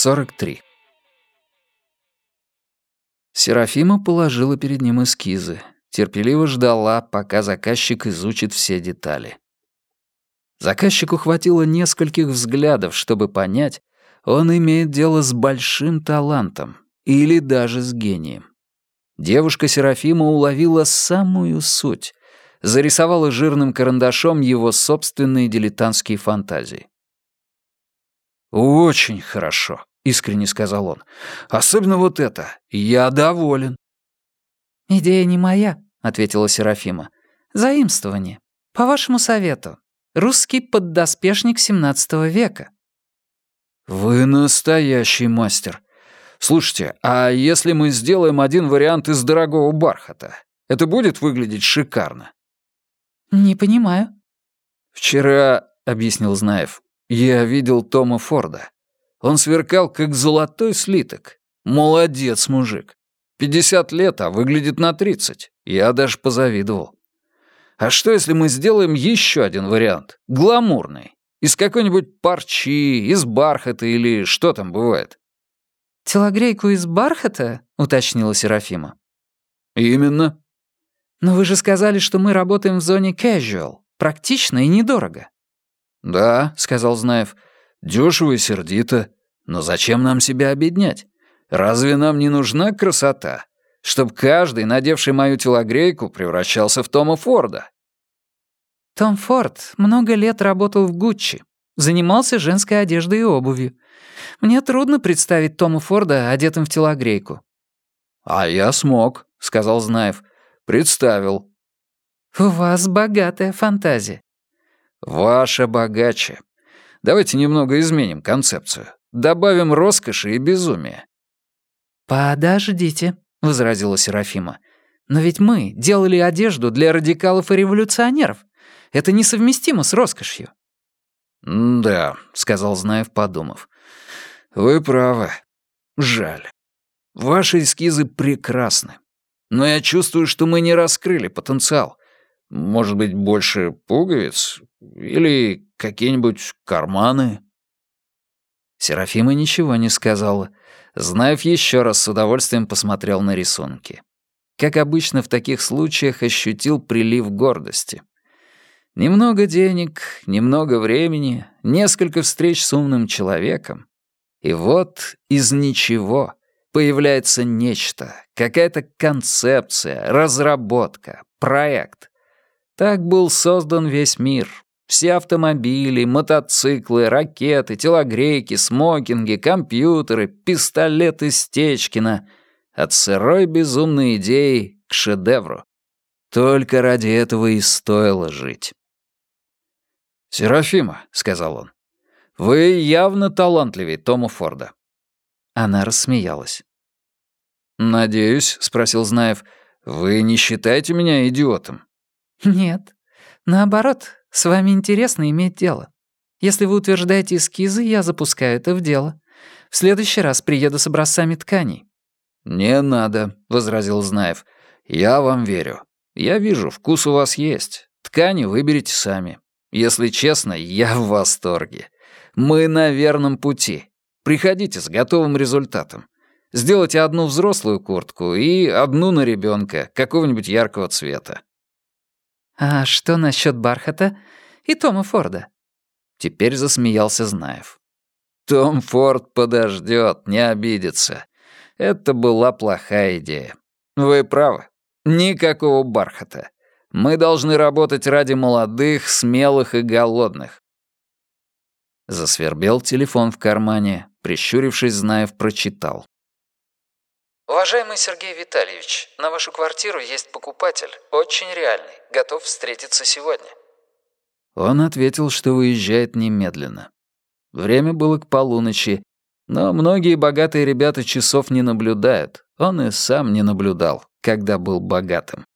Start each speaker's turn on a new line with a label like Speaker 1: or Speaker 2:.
Speaker 1: 43. Серафима положила перед ним эскизы, терпеливо ждала, пока заказчик изучит все детали. Заказчику хватило нескольких взглядов, чтобы понять, он имеет дело с большим талантом или даже с гением. Девушка Серафима уловила самую суть, зарисовала жирным карандашом его собственные дилетантские фантазии. «Очень хорошо», — искренне сказал он. «Особенно вот это. Я доволен».
Speaker 2: «Идея не моя», — ответила Серафима. «Заимствование. По вашему совету. Русский поддоспешник XVII века».
Speaker 1: «Вы настоящий мастер. Слушайте, а если мы сделаем один вариант из дорогого бархата, это будет выглядеть шикарно?»
Speaker 2: «Не понимаю».
Speaker 1: «Вчера», — объяснил Знаев, я видел Тома Форда. Он сверкал, как золотой слиток. Молодец, мужик. Пятьдесят лет, а выглядит на тридцать. Я даже позавидовал. А что, если мы сделаем еще один вариант? Гламурный. Из какой-нибудь парчи, из бархата или что там бывает?
Speaker 2: «Телогрейку из бархата?» — уточнила Серафима.
Speaker 1: «Именно».
Speaker 2: «Но вы же сказали, что мы работаем в зоне casual. Практично и недорого».
Speaker 1: «Да», — сказал Знаев, — «дёшево и сердито. Но зачем нам себя обеднять? Разве нам не нужна красота? Чтоб каждый, надевший мою телогрейку, превращался в Тома Форда».
Speaker 2: «Том Форд много лет работал в Гуччи, занимался женской одеждой и обувью. Мне трудно представить Тома Форда одетым в телогрейку».
Speaker 1: «А я смог», — сказал Знаев. «Представил».
Speaker 2: «У вас богатая фантазия.
Speaker 1: Ваша богаче. Давайте немного изменим концепцию. Добавим роскоши и безумия».
Speaker 2: «Подождите», — возразила Серафима. «Но ведь мы делали одежду для радикалов и революционеров. Это несовместимо с роскошью».
Speaker 1: «Да», — сказал Знаев, подумав. «Вы правы. Жаль. Ваши эскизы прекрасны. Но я чувствую, что мы не раскрыли потенциал. Может быть, больше пуговиц? Или какие-нибудь карманы?» Серафима ничего не сказала. Знаев еще раз с удовольствием посмотрел на рисунки. Как обычно в таких случаях ощутил прилив гордости. Немного денег, немного времени, несколько встреч с умным человеком. И вот из ничего появляется нечто, какая-то концепция, разработка, проект. Так был создан весь мир. Все автомобили, мотоциклы, ракеты, телогрейки, смокинги, компьютеры, пистолеты Стечкина. От сырой безумной идеи к шедевру. Только ради этого и стоило жить. «Серафима», — сказал он, — «вы явно талантливее Тома Форда». Она рассмеялась. «Надеюсь», — спросил Знаев, — «вы не считаете меня идиотом?»
Speaker 2: «Нет. Наоборот, с вами интересно иметь дело. Если вы утверждаете эскизы, я запускаю это в дело. В следующий раз приеду с образцами тканей».
Speaker 1: «Не надо», — возразил Знаев. «Я вам верю. Я вижу, вкус у вас есть. Ткани выберите сами. Если честно, я в восторге. Мы на верном пути. Приходите с готовым результатом. Сделайте одну взрослую куртку и одну на ребенка, какого-нибудь яркого цвета.
Speaker 2: «А что насчет бархата и Тома Форда?»
Speaker 1: Теперь засмеялся Знаев. «Том Форд подождет, не обидится. Это была плохая идея. Вы правы. Никакого бархата. Мы должны работать ради молодых, смелых и голодных». Засвербел телефон в кармане. Прищурившись, Знаев прочитал.
Speaker 2: «Уважаемый Сергей Витальевич, на вашу квартиру есть покупатель, очень реальный, готов встретиться сегодня».
Speaker 1: Он ответил, что выезжает немедленно. Время было к полуночи, но многие богатые ребята часов не наблюдают. Он и сам не наблюдал, когда был богатым.